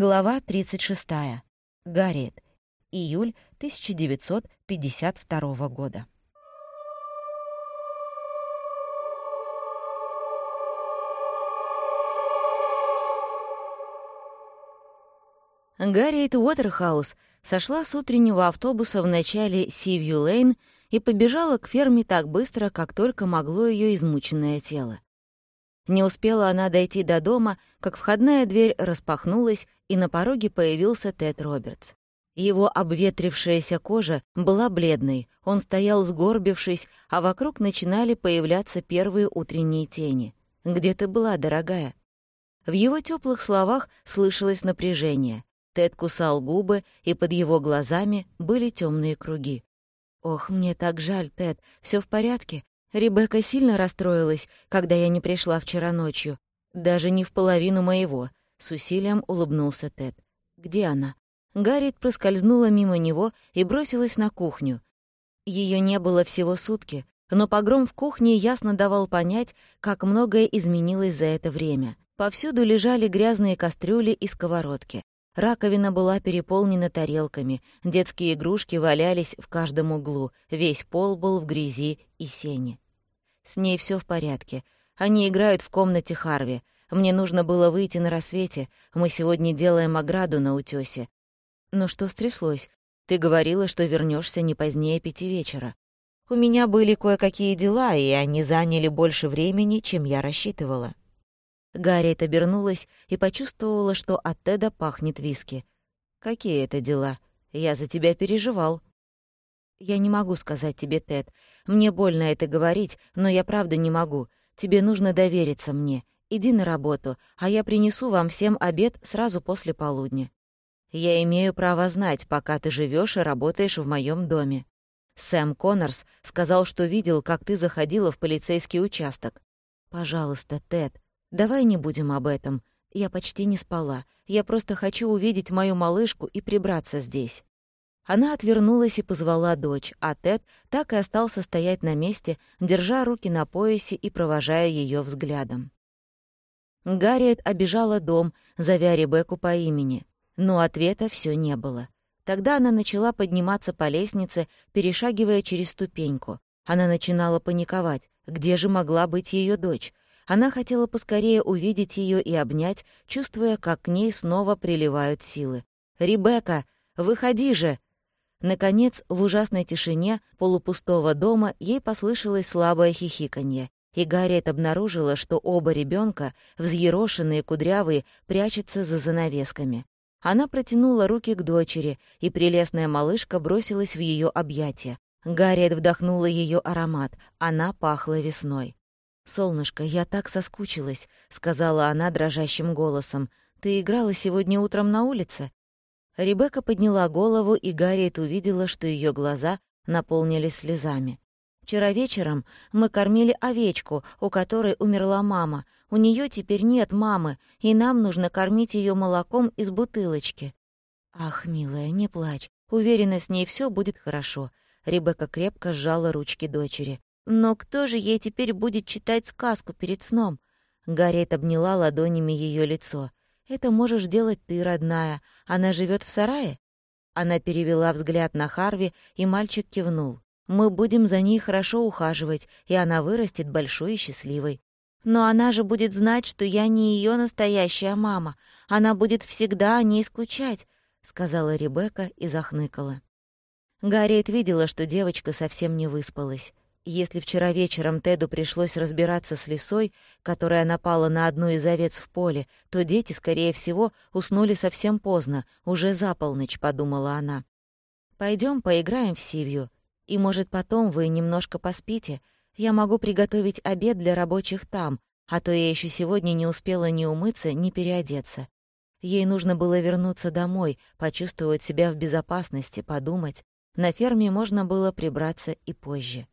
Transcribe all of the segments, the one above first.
Глава 36. Гарриет. Июль 1952 года. Гарриет Уотерхаус сошла с утреннего автобуса в начале Сивью-Лейн и побежала к ферме так быстро, как только могло ее измученное тело. Не успела она дойти до дома, как входная дверь распахнулась, и на пороге появился Тед Робертс. Его обветрившаяся кожа была бледной, он стоял сгорбившись, а вокруг начинали появляться первые утренние тени. «Где ты была, дорогая?» В его теплых словах слышалось напряжение. Тед кусал губы, и под его глазами были темные круги. «Ох, мне так жаль, Тед. Все в порядке?» Ребекка сильно расстроилась, когда я не пришла вчера ночью. Даже не в половину моего. С усилием улыбнулся Тед. «Где она?» Гарриет проскользнула мимо него и бросилась на кухню. Ее не было всего сутки, но погром в кухне ясно давал понять, как многое изменилось за это время. Повсюду лежали грязные кастрюли и сковородки. Раковина была переполнена тарелками, детские игрушки валялись в каждом углу, весь пол был в грязи и сене. С ней все в порядке. Они играют в комнате Харви. Мне нужно было выйти на рассвете. Мы сегодня делаем ограду на утёсе. Но что стряслось? Ты говорила, что вернешься не позднее пяти вечера. У меня были кое-какие дела, и они заняли больше времени, чем я рассчитывала. Гарриет обернулась и почувствовала, что от Теда пахнет виски. «Какие это дела? Я за тебя переживал». «Я не могу сказать тебе, Тед. Мне больно это говорить, но я правда не могу. Тебе нужно довериться мне. Иди на работу, а я принесу вам всем обед сразу после полудня. Я имею право знать, пока ты живешь и работаешь в моем доме. Сэм Коннорс сказал, что видел, как ты заходила в полицейский участок. Пожалуйста, Тед, Давай не будем об этом. Я почти не спала. Я просто хочу увидеть мою малышку и прибраться здесь». Она отвернулась и позвала дочь, а Тед так и остался стоять на месте, держа руки на поясе и провожая ее взглядом. Гарриет обижала дом, зовя Ребекку по имени, но ответа все не было. Тогда она начала подниматься по лестнице, перешагивая через ступеньку. Она начинала паниковать. Где же могла быть ее дочь? Она хотела поскорее увидеть ее и обнять, чувствуя, как к ней снова приливают силы. «Ребекка, выходи же!» Наконец, в ужасной тишине полупустого дома ей послышалось слабое хихиканье, и Гарриет обнаружила, что оба ребенка, взъерошенные, кудрявые, прячутся за занавесками. Она протянула руки к дочери, и прелестная малышка бросилась в ее объятия. Гарриет вдохнула ее аромат, она пахла весной. «Солнышко, я так соскучилась», — сказала она дрожащим голосом. «Ты играла сегодня утром на улице?» Ребекка подняла голову, и Гарриет увидела, что ее глаза наполнились слезами. «Вчера вечером мы кормили овечку, у которой умерла мама. У нее теперь нет мамы, и нам нужно кормить ее молоком из бутылочки». «Ах, милая, не плачь. Уверена, с ней все будет хорошо». Ребекка крепко сжала ручки дочери. Но кто же ей теперь будет читать сказку перед сном? Гарриет обняла ладонями ее лицо. «Это можешь делать ты, родная. Она живет в сарае?» Она перевела взгляд на Харви, и мальчик кивнул. «Мы будем за ней хорошо ухаживать, и она вырастет большой и счастливой. Но она же будет знать, что я не ее настоящая мама. Она будет всегда о ней скучать», — сказала Ребекка и захныкала. Гарриет видела, что девочка совсем не выспалась. Если вчера вечером Теду пришлось разбираться с лисой, которая напала на одну из овец в поле, то дети, скорее всего, уснули совсем поздно, уже за полночь, — подумала она. Пойдем поиграем в Сивью, и, может, потом вы немножко поспите. Я могу приготовить обед для рабочих там, а то я еще сегодня не успела ни умыться, ни переодеться. Ей нужно было вернуться домой, почувствовать себя в безопасности, подумать. На ферме можно было прибраться и позже.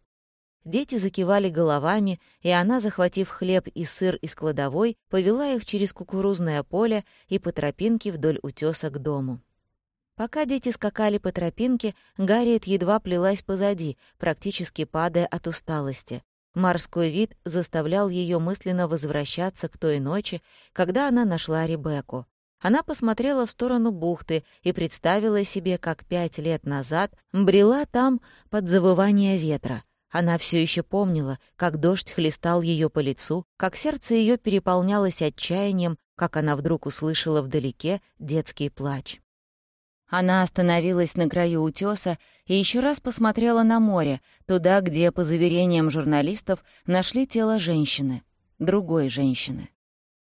Дети закивали головами, и она, захватив хлеб и сыр из кладовой, повела их через кукурузное поле и по тропинке вдоль утёса к дому. Пока дети скакали по тропинке, Гарриет едва плелась позади, практически падая от усталости. Морской вид заставлял ее мысленно возвращаться к той ночи, когда она нашла Ребекку. Она посмотрела в сторону бухты и представила себе, как пять лет назад брела там под завывание ветра. Она все еще помнила, как дождь хлестал ее по лицу, как сердце ее переполнялось отчаянием, как она вдруг услышала вдалеке детский плач. Она остановилась на краю утеса и еще раз посмотрела на море, туда, где, по заверениям журналистов, нашли тело женщины, другой женщины.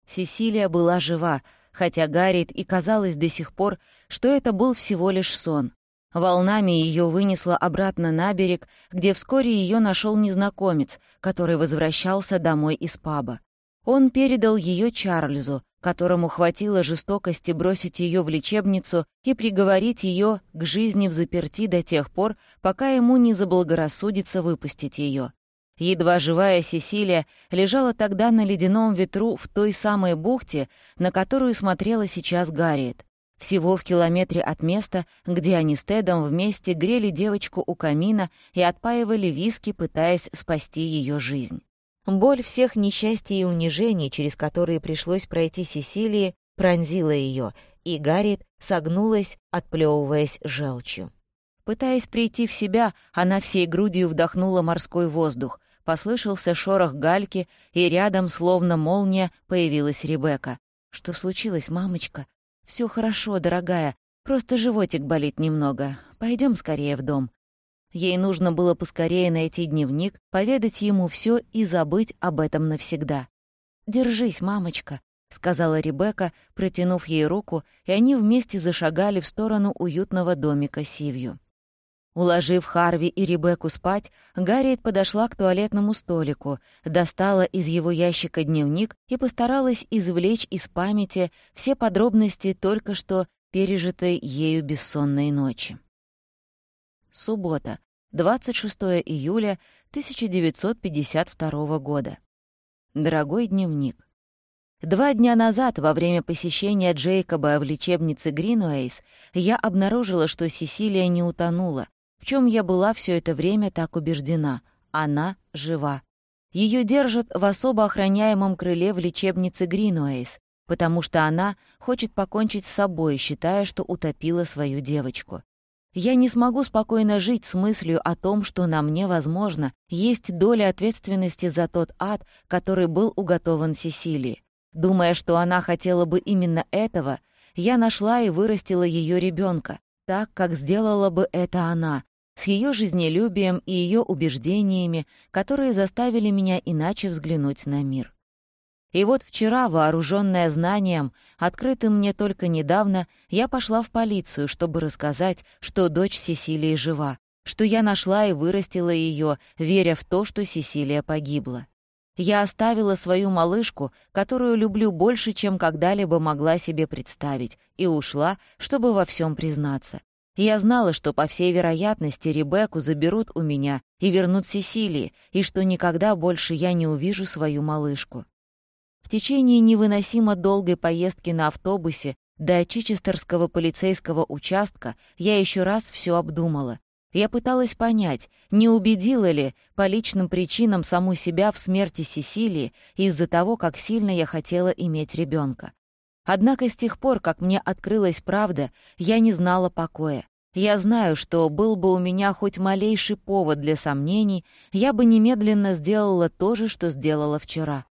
Сесилия была жива, хотя Гарриет и казалось до сих пор, что это был всего лишь сон. Волнами ее вынесло обратно на берег, где вскоре ее нашел незнакомец, который возвращался домой из паба. Он передал ее Чарльзу, которому хватило жестокости бросить ее в лечебницу и приговорить ее к жизни в заперти до тех пор, пока ему не заблагорассудится выпустить ее. Едва живая Сесилия лежала тогда на ледяном ветру в той самой бухте, на которую смотрела сейчас Гарриет. Всего в километре от места, где они с Тедом вместе грели девочку у камина и отпаивали виски, пытаясь спасти ее жизнь. Боль всех несчастий и унижений, через которые пришлось пройти Сесилии, пронзила ее, и Гарриет согнулась, отплевываясь желчью. Пытаясь прийти в себя, она всей грудью вдохнула морской воздух. Послышался шорох гальки, и рядом, словно молния, появилась Ребекка. «Что случилось, мамочка?» «Все хорошо, дорогая. Просто животик болит немного. Пойдем скорее в дом». Ей нужно было поскорее найти дневник, поведать ему все и забыть об этом навсегда. «Держись, мамочка», — сказала Ребекка, протянув ей руку, и они вместе зашагали в сторону уютного домика Сивью. Уложив Харви и Ребекку спать, Гарриет подошла к туалетному столику, достала из его ящика дневник и постаралась извлечь из памяти все подробности только что пережитой ею бессонной ночи. Суббота, 26 июля 1952 года. Дорогой дневник. Два дня назад, во время посещения Джейкоба в лечебнице Гринуэйс, я обнаружила, что Сесилия не утонула, в чем я была все это время так убеждена. Она жива. Ее держат в особо охраняемом крыле в лечебнице Гринуэйс, потому что она хочет покончить с собой, считая, что утопила свою девочку. Я не смогу спокойно жить с мыслью о том, что на мне, возможно, есть доля ответственности за тот ад, который был уготован Сесилии. Думая, что она хотела бы именно этого, я нашла и вырастила ее ребенка, так, как сделала бы это она, с ее жизнелюбием и ее убеждениями, которые заставили меня иначе взглянуть на мир. И вот вчера, вооруженная знанием, открытым мне только недавно, я пошла в полицию, чтобы рассказать, что дочь Сесилии жива, что я нашла и вырастила ее, веря в то, что Сесилия погибла. Я оставила свою малышку, которую люблю больше, чем когда-либо могла себе представить, и ушла, чтобы во всем признаться. Я знала, что, по всей вероятности, Ребекку заберут у меня и вернут Сесилии, и что никогда больше я не увижу свою малышку. В течение невыносимо долгой поездки на автобусе до Чичестерского полицейского участка я еще раз все обдумала. Я пыталась понять, не убедила ли по личным причинам саму себя в смерти Сесилии из-за того, как сильно я хотела иметь ребенка. Однако с тех пор, как мне открылась правда, я не знала покоя. Я знаю, что был бы у меня хоть малейший повод для сомнений, я бы немедленно сделала то же, что сделала вчера.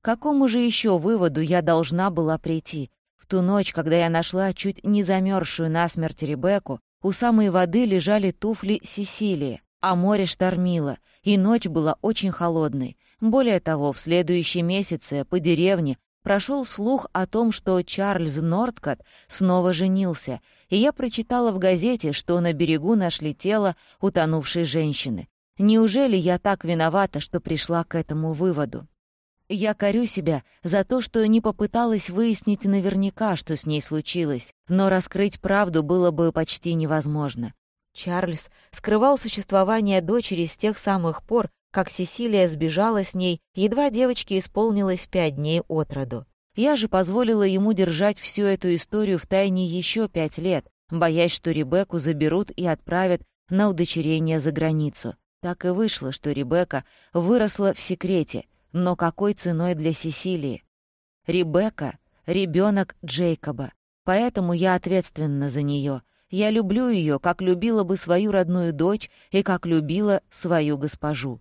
К какому же еще выводу я должна была прийти? В ту ночь, когда я нашла чуть не замерзшую насмерть Ребекку, у самой воды лежали туфли Сесилии, а море штормило, и ночь была очень холодной. Более того, в следующие месяцы по деревне прошел слух о том, что Чарльз Нордкот снова женился, и я прочитала в газете, что на берегу нашли тело утонувшей женщины. Неужели я так виновата, что пришла к этому выводу? Я корю себя за то, что не попыталась выяснить наверняка, что с ней случилось, но раскрыть правду было бы почти невозможно. Чарльз скрывал существование дочери с тех самых пор, как Сесилия сбежала с ней, едва девочке исполнилось пять дней от роду. Я же позволила ему держать всю эту историю в тайне еще пять лет, боясь, что Ребекку заберут и отправят на удочерение за границу. Так и вышло, что Ребекка выросла в секрете — но какой ценой для Сесилии? Ребекка — ребенок Джейкоба. Поэтому я ответственна за нее. Я люблю ее, как любила бы свою родную дочь и как любила свою госпожу.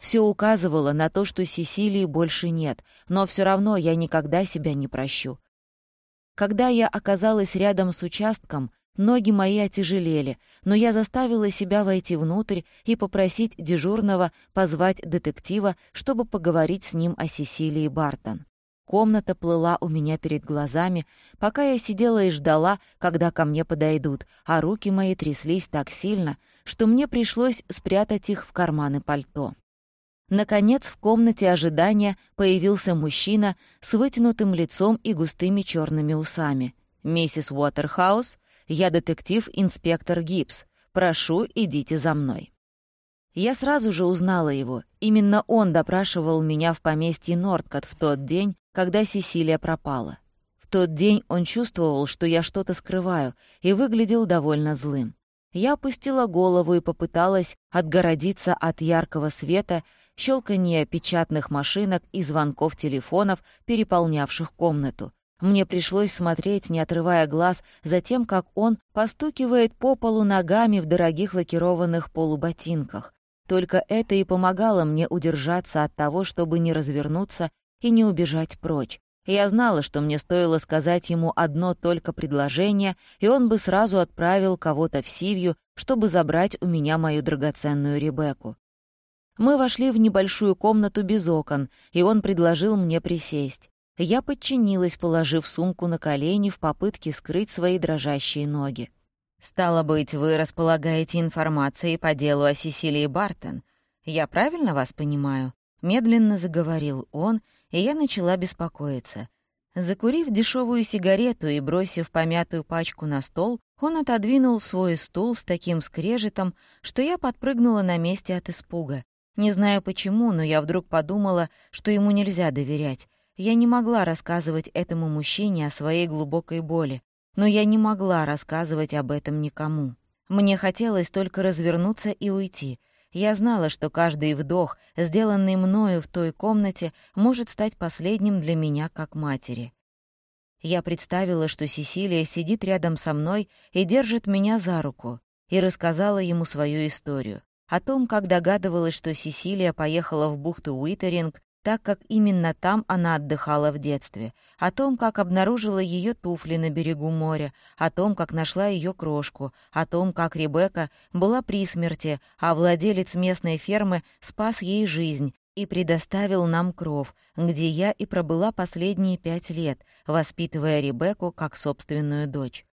Все указывало на то, что Сесилии больше нет, но все равно я никогда себя не прощу. Когда я оказалась рядом с участком, ноги мои отяжелели, но я заставила себя войти внутрь и попросить дежурного позвать детектива, чтобы поговорить с ним о Сесилии Бартон. Комната плыла у меня перед глазами, пока я сидела и ждала, когда ко мне подойдут, а руки мои тряслись так сильно, что мне пришлось спрятать их в карманы пальто. Наконец, в комнате ожидания появился мужчина с вытянутым лицом и густыми черными усами. «Миссис Уотерхаус, я детектив-инспектор Гибс. Прошу, идите за мной». Я сразу же узнала его. Именно он допрашивал меня в поместье Нордкот в тот день, когда Сесилия пропала. В тот день он чувствовал, что я что-то скрываю, и выглядел довольно злым. Я опустила голову и попыталась отгородиться от яркого света щелканье печатных машинок и звонков телефонов, переполнявших комнату. Мне пришлось смотреть, не отрывая глаз, за тем, как он постукивает по полу ногами в дорогих лакированных полуботинках. Только это и помогало мне удержаться от того, чтобы не развернуться и не убежать прочь. Я знала, что мне стоило сказать ему одно только предложение, и он бы сразу отправил кого-то в Сивью, чтобы забрать у меня мою драгоценную Ребекку. Мы вошли в небольшую комнату без окон, и он предложил мне присесть. Я подчинилась, положив сумку на колени в попытке скрыть свои дрожащие ноги. «Стало быть, вы располагаете информацией по делу о Сесилии Бартон. Я правильно вас понимаю?» Медленно заговорил он, и я начала беспокоиться. Закурив дешевую сигарету и бросив помятую пачку на стол, он отодвинул свой стул с таким скрежетом, что я подпрыгнула на месте от испуга. Не знаю почему, но я вдруг подумала, что ему нельзя доверять. Я не могла рассказывать этому мужчине о своей глубокой боли, но я не могла рассказывать об этом никому. Мне хотелось только развернуться и уйти. Я знала, что каждый вдох, сделанный мною в той комнате, может стать последним для меня как матери. Я представила, что Сесилия сидит рядом со мной и держит меня за руку, и рассказала ему свою историю о том, как догадывалась, что Сесилия поехала в бухту Уитеринг, так как именно там она отдыхала в детстве, о том, как обнаружила ее туфли на берегу моря, о том, как нашла ее крошку, о том, как Ребекка была при смерти, а владелец местной фермы спас ей жизнь и предоставил нам кров, где я и пробыла последние пять лет, воспитывая Ребекку как собственную дочь.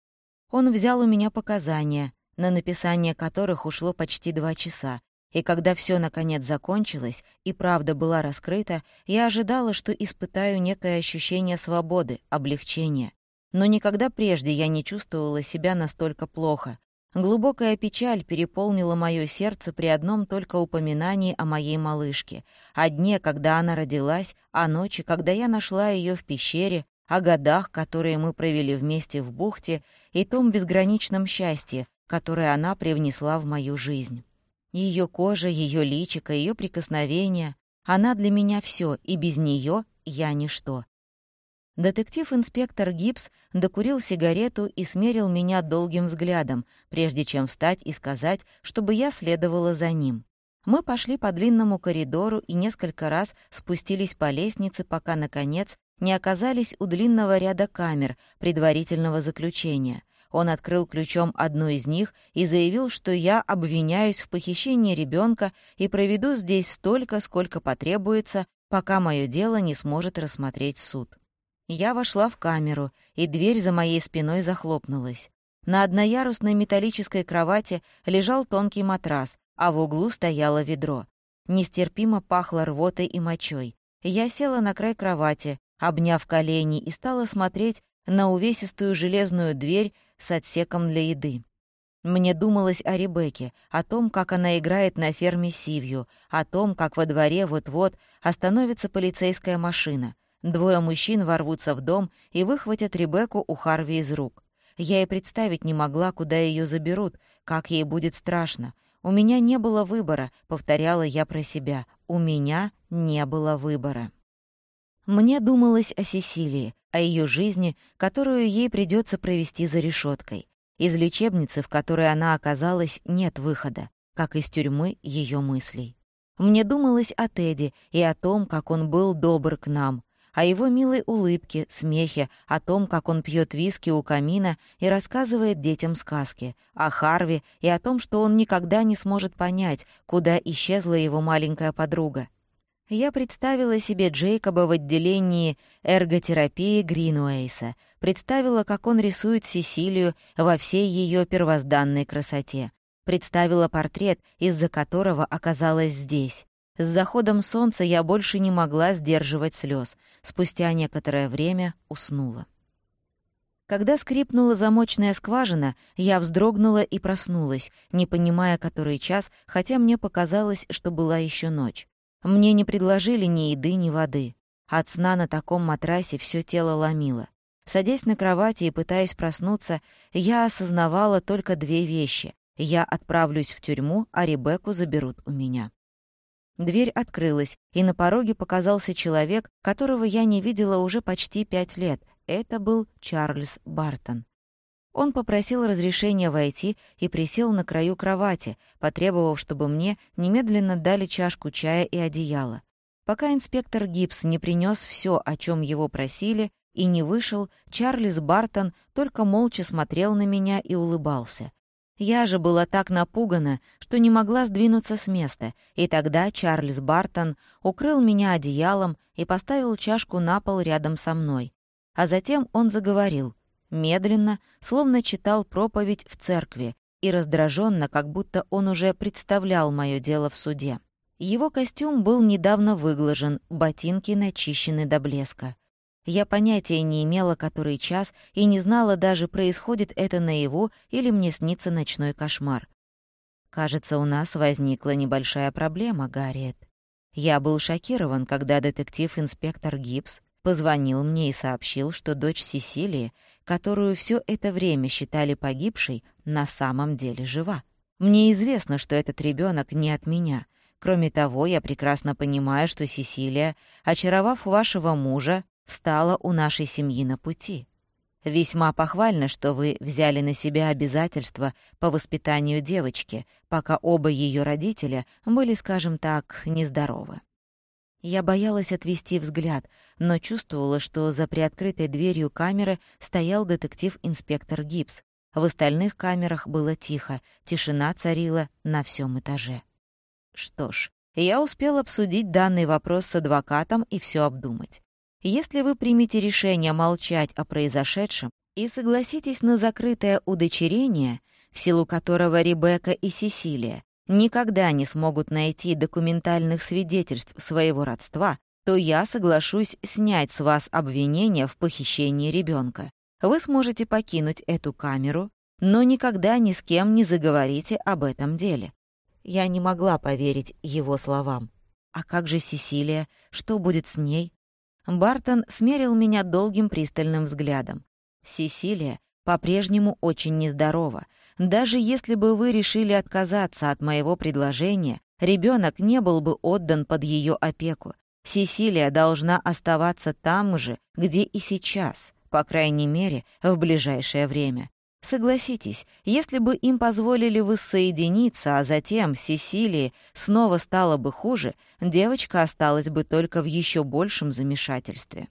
Он взял у меня показания, на написание которых ушло почти два часа, и когда все наконец закончилось и правда была раскрыта, я ожидала, что испытаю некое ощущение свободы, облегчения. Но никогда прежде я не чувствовала себя настолько плохо. Глубокая печаль переполнила мое сердце при одном только упоминании о моей малышке, о дне, когда она родилась, о ночи, когда я нашла ее в пещере, о годах, которые мы провели вместе в бухте, и том безграничном счастье, которое она привнесла в мою жизнь. Ее кожа, ее личико, ее прикосновения — она для меня все, и без нее я ничто. Детектив-инспектор Гибс докурил сигарету и смерил меня долгим взглядом, прежде чем встать и сказать, чтобы я следовала за ним. Мы пошли по длинному коридору и несколько раз спустились по лестнице, пока, наконец, не оказались у длинного ряда камер предварительного заключения. Он открыл ключом одну из них и заявил, что я обвиняюсь в похищении ребенка и проведу здесь столько, сколько потребуется, пока мое дело не сможет рассмотреть суд. Я вошла в камеру, и дверь за моей спиной захлопнулась. На одноярусной металлической кровати лежал тонкий матрас, а в углу стояло ведро. Нестерпимо пахло рвотой и мочой. Я села на край кровати, обняв колени, и стала смотреть на увесистую железную дверь с отсеком для еды. Мне думалось о Ребекке, о том, как она играет на ферме Сивью, о том, как во дворе вот-вот остановится полицейская машина. Двое мужчин ворвутся в дом и выхватят Ребекку у Харви из рук. Я и представить не могла, куда ее заберут, как ей будет страшно. У меня не было выбора, повторяла я про себя. У меня не было выбора. Мне думалось о Сесилии, о ее жизни, которую ей придется провести за решеткой. Из лечебницы, в которой она оказалась, нет выхода, как из тюрьмы ее мыслей. Мне думалось о Теди и о том, как он был добр к нам, о его милой улыбке, смехе, о том, как он пьет виски у камина и рассказывает детям сказки, о Харви и о том, что он никогда не сможет понять, куда исчезла его маленькая подруга. Я представила себе Джейкоба в отделении эрготерапии Гринуэйса, представила, как он рисует Сесилию во всей ее первозданной красоте, представила портрет, из-за которого оказалась здесь. С заходом солнца я больше не могла сдерживать слез. Спустя некоторое время уснула. Когда скрипнула замочная скважина, я вздрогнула и проснулась, не понимая, который час, хотя мне показалось, что была еще ночь. Мне не предложили ни еды, ни воды. От сна на таком матрасе все тело ломило. Садясь на кровати и пытаясь проснуться, я осознавала только две вещи. Я отправлюсь в тюрьму, а Ребекку заберут у меня. Дверь открылась, и на пороге показался человек, которого я не видела уже почти пять лет. Это был Чарльз Бартон. Он попросил разрешения войти и присел на краю кровати, потребовав, чтобы мне немедленно дали чашку чая и одеяло. Пока инспектор Гибс не принес все, о чем его просили, и не вышел, Чарльз Бартон только молча смотрел на меня и улыбался. Я же была так напугана, что не могла сдвинуться с места, и тогда Чарльз Бартон укрыл меня одеялом и поставил чашку на пол рядом со мной. А затем он заговорил медленно, словно читал проповедь в церкви, и раздраженно, как будто он уже представлял мое дело в суде. Его костюм был недавно выглажен, ботинки начищены до блеска. Я понятия не имела, который час, и не знала даже, происходит это наяву или мне снится ночной кошмар. Кажется, у нас возникла небольшая проблема, Гарриет. Я был шокирован, когда детектив-инспектор Гибс позвонил мне и сообщил, что дочь Сесилии, которую все это время считали погибшей, на самом деле жива. Мне известно, что этот ребенок не от меня. Кроме того, я прекрасно понимаю, что Сесилия, очаровав вашего мужа, встала у нашей семьи на пути. Весьма похвально, что вы взяли на себя обязательства по воспитанию девочки, пока оба ее родителя были, скажем так, нездоровы. Я боялась отвести взгляд, но чувствовала, что за приоткрытой дверью камеры стоял детектив-инспектор Гибс. В остальных камерах было тихо, тишина царила на всем этаже. Что ж, я успел обсудить данный вопрос с адвокатом и все обдумать. Если вы примете решение молчать о произошедшем и согласитесь на закрытое удочерение, в силу которого Ребекка и Сесилия никогда не смогут найти документальных свидетельств своего родства, то я соглашусь снять с вас обвинение в похищении ребенка. Вы сможете покинуть эту камеру, но никогда ни с кем не заговорите об этом деле. Я не могла поверить его словам. А как же Сесилия? Что будет с ней? Бартон смерил меня долгим пристальным взглядом. Сесилия по-прежнему очень нездорова, даже если бы вы решили отказаться от моего предложения, ребенок не был бы отдан под ее опеку. Сесилия должна оставаться там же, где и сейчас, по крайней мере, в ближайшее время. Согласитесь, если бы им позволили воссоединиться, а затем Сесилии снова стало бы хуже, девочка осталась бы только в еще большем замешательстве.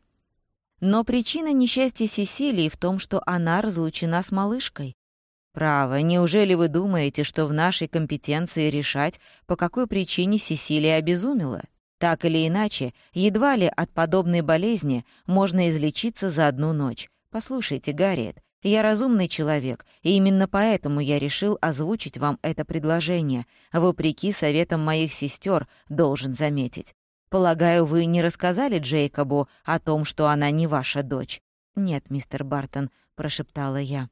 Но причина несчастья Сесилии в том, что она разлучена с малышкой. Право, неужели вы думаете, что в нашей компетенции решать, по какой причине Сесилия обезумела? Так или иначе, едва ли от подобной болезни можно излечиться за одну ночь. Послушайте, Гарриет, я разумный человек, и именно поэтому я решил озвучить вам это предложение, вопреки советам моих сестер, должен заметить. Полагаю, вы не рассказали Джейкобу о том, что она не ваша дочь? Нет, мистер Бартон, прошептала я.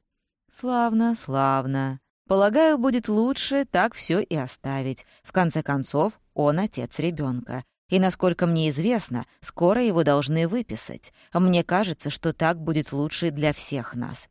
«Славно, славно. Полагаю, будет лучше так все и оставить. В конце концов, он отец ребенка. И, насколько мне известно, скоро его должны выписать. Мне кажется, что так будет лучше для всех нас».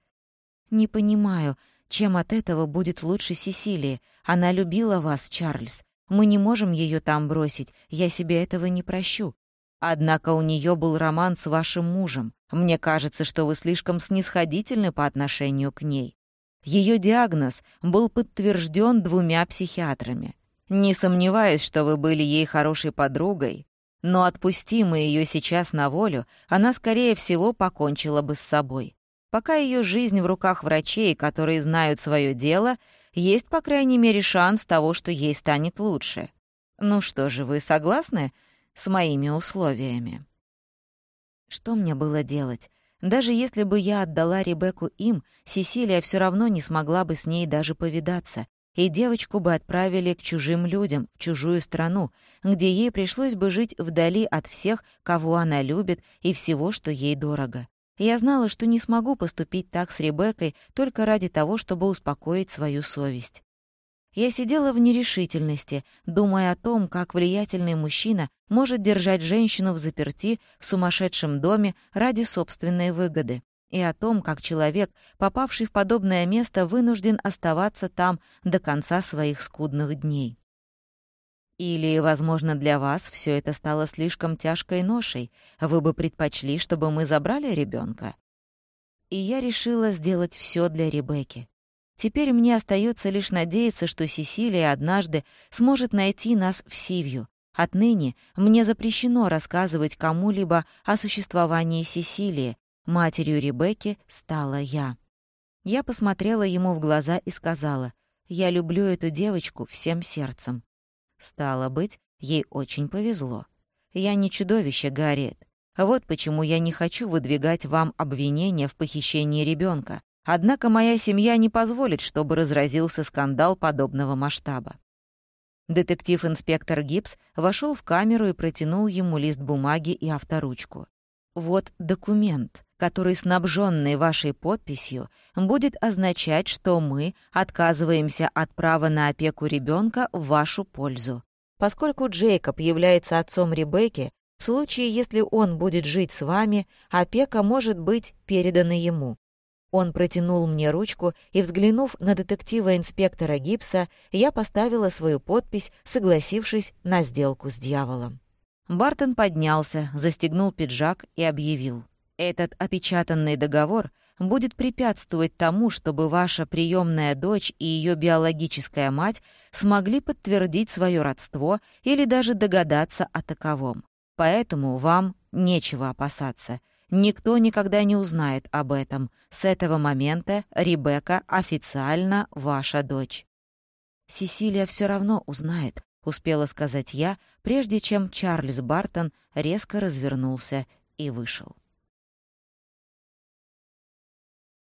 «Не понимаю, чем от этого будет лучше Сесилии. Она любила вас, Чарльз. Мы не можем ее там бросить, я себе этого не прощу. Однако у нее был роман с вашим мужем. Мне кажется, что вы слишком снисходительны по отношению к ней. Ее диагноз был подтвержден двумя психиатрами. Не сомневаюсь, что вы были ей хорошей подругой, но отпусти мы ее сейчас на волю, она, скорее всего, покончила бы с собой. Пока ее жизнь в руках врачей, которые знают свое дело, есть, по крайней мере, шанс того, что ей станет лучше. Ну что же, вы согласны с моими условиями?» Что мне было делать? Даже если бы я отдала Ребекку им, Сесилия все равно не смогла бы с ней даже повидаться, и девочку бы отправили к чужим людям, в чужую страну, где ей пришлось бы жить вдали от всех, кого она любит, и всего, что ей дорого. Я знала, что не смогу поступить так с Ребеккой только ради того, чтобы успокоить свою совесть. Я сидела в нерешительности, думая о том, как влиятельный мужчина может держать женщину в заперти в сумасшедшем доме ради собственной выгоды, и о том, как человек, попавший в подобное место, вынужден оставаться там до конца своих скудных дней. Или, возможно, для вас все это стало слишком тяжкой ношей. Вы бы предпочли, чтобы мы забрали ребенка. И я решила сделать все для Ребекки. Теперь мне остается лишь надеяться, что Сесилия однажды сможет найти нас в Сивью. Отныне мне запрещено рассказывать кому-либо о существовании Сесилии. Матерью Ребекки стала я. Я посмотрела ему в глаза и сказала, «Я люблю эту девочку всем сердцем. Стало быть, ей очень повезло. Я не чудовище, Гарриет. Вот почему я не хочу выдвигать вам обвинения в похищении ребенка. Однако моя семья не позволит, чтобы разразился скандал подобного масштаба. Детектив-инспектор Гибс вошел в камеру и протянул ему лист бумаги и авторучку. «Вот документ, который, снабженный вашей подписью, будет означать, что мы отказываемся от права на опеку ребенка в вашу пользу. Поскольку Джейкоб является отцом Ребекки, в случае, если он будет жить с вами, опека может быть передана ему. Он протянул мне ручку, и, взглянув на детектива-инспектора Гибса, я поставила свою подпись, согласившись на сделку с дьяволом. Бартон поднялся, застегнул пиджак и объявил. Этот опечатанный договор будет препятствовать тому, чтобы ваша приемная дочь и ее биологическая мать смогли подтвердить свое родство или даже догадаться о таковом. Поэтому вам нечего опасаться. Никто никогда не узнает об этом. С этого момента Ребекка официально ваша дочь. Сесилия все равно узнает, успела сказать я, прежде чем Чарльз Бартон резко развернулся и вышел.